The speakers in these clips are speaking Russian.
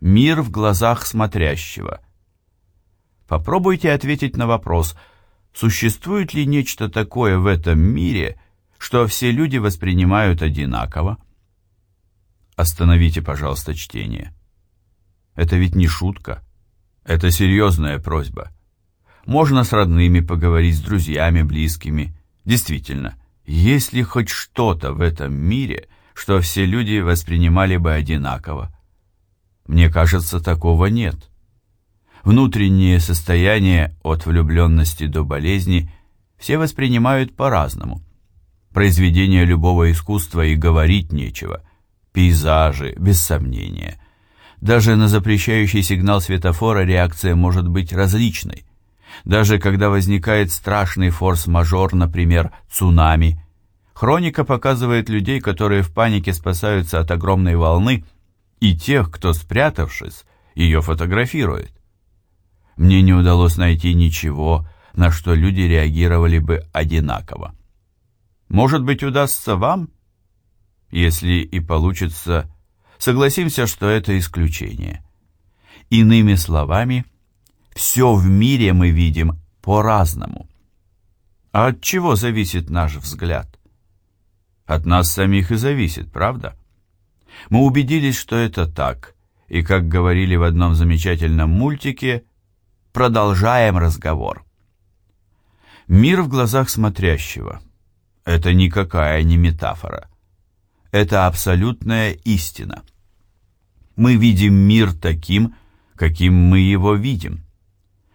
Мир в глазах смотрящего. Попробуйте ответить на вопрос, существует ли нечто такое в этом мире, что все люди воспринимают одинаково? Остановите, пожалуйста, чтение. Это ведь не шутка. Это серьезная просьба. Можно с родными поговорить, с друзьями, близкими. Действительно, есть ли хоть что-то в этом мире, что все люди воспринимали бы одинаково? Мне кажется, такого нет. Внутреннее состояние от влюбленности до болезни все воспринимают по-разному. Произведения любого искусства и говорить нечего. Пейзажи, без сомнения. Даже на запрещающий сигнал светофора реакция может быть различной. Даже когда возникает страшный форс-мажор, например, цунами, хроника показывает людей, которые в панике спасаются от огромной волны, и тех, кто, спрятавшись, ее фотографирует. Мне не удалось найти ничего, на что люди реагировали бы одинаково. Может быть, удастся вам? Если и получится, согласимся, что это исключение. Иными словами, все в мире мы видим по-разному. А от чего зависит наш взгляд? От нас самих и зависит, правда? Мы убедились, что это так, и, как говорили в одном замечательном мультике, продолжаем разговор. Мир в глазах смотрящего – это никакая не метафора. Это абсолютная истина. Мы видим мир таким, каким мы его видим.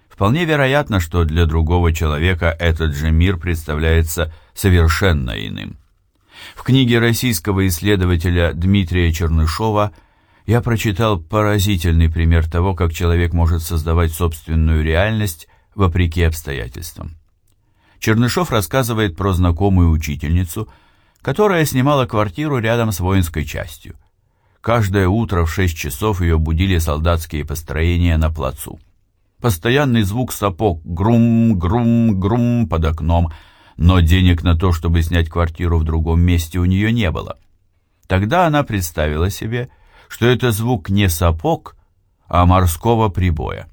Вполне вероятно, что для другого человека этот же мир представляется совершенно иным. В книге российского исследователя Дмитрия Чернышова я прочитал поразительный пример того, как человек может создавать собственную реальность вопреки обстоятельствам. Чернышов рассказывает про знакомую учительницу, которая снимала квартиру рядом с воинской частью. Каждое утро в 6 часов ее будили солдатские построения на плацу. Постоянный звук сапог грум, грум, грум под окном, но денег на то, чтобы снять квартиру в другом месте у нее не было. Тогда она представила себе, что это звук не сапог, а морского прибоя.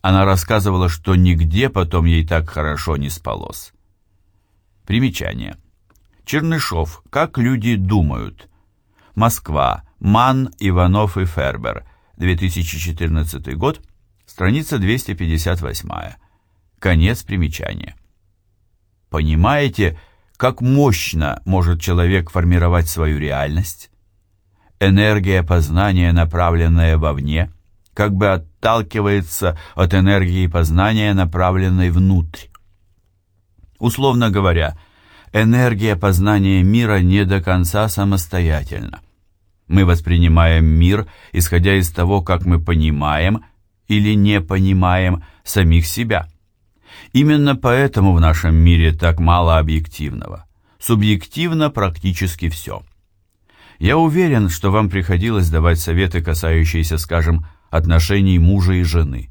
Она рассказывала, что нигде потом ей так хорошо не спалось. Примечание. Чернышов. Как люди думают. Москва. Ман, Иванов и Фербер. 2014 год. Страница 258. Конец примечания. Понимаете, как мощно может человек формировать свою реальность? Энергия познания, направленная вовне, как бы отталкивается от энергии познания, направленной внутрь. Условно говоря, энергия познания мира не до конца самостоятельна. Мы воспринимаем мир, исходя из того, как мы понимаем или не понимаем самих себя. Именно поэтому в нашем мире так мало объективного. Субъективно практически все. Я уверен, что вам приходилось давать советы, касающиеся, скажем, отношений мужа и жены.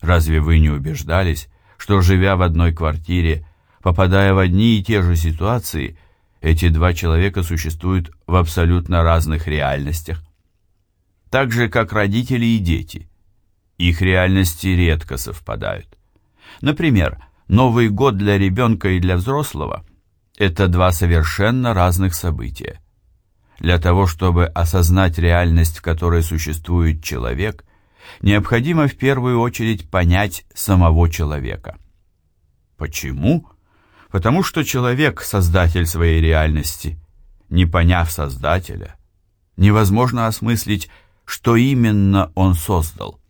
Разве вы не убеждались, что, живя в одной квартире, попадая в одни и те же ситуации, эти два человека существуют в абсолютно разных реальностях? Так же, как родители и дети. Их реальности редко совпадают. Например, Новый год для ребенка и для взрослого – это два совершенно разных события. Для того, чтобы осознать реальность, в которой существует человек, необходимо в первую очередь понять самого человека. Почему? Потому что человек – создатель своей реальности. Не поняв создателя, невозможно осмыслить, что именно он создал –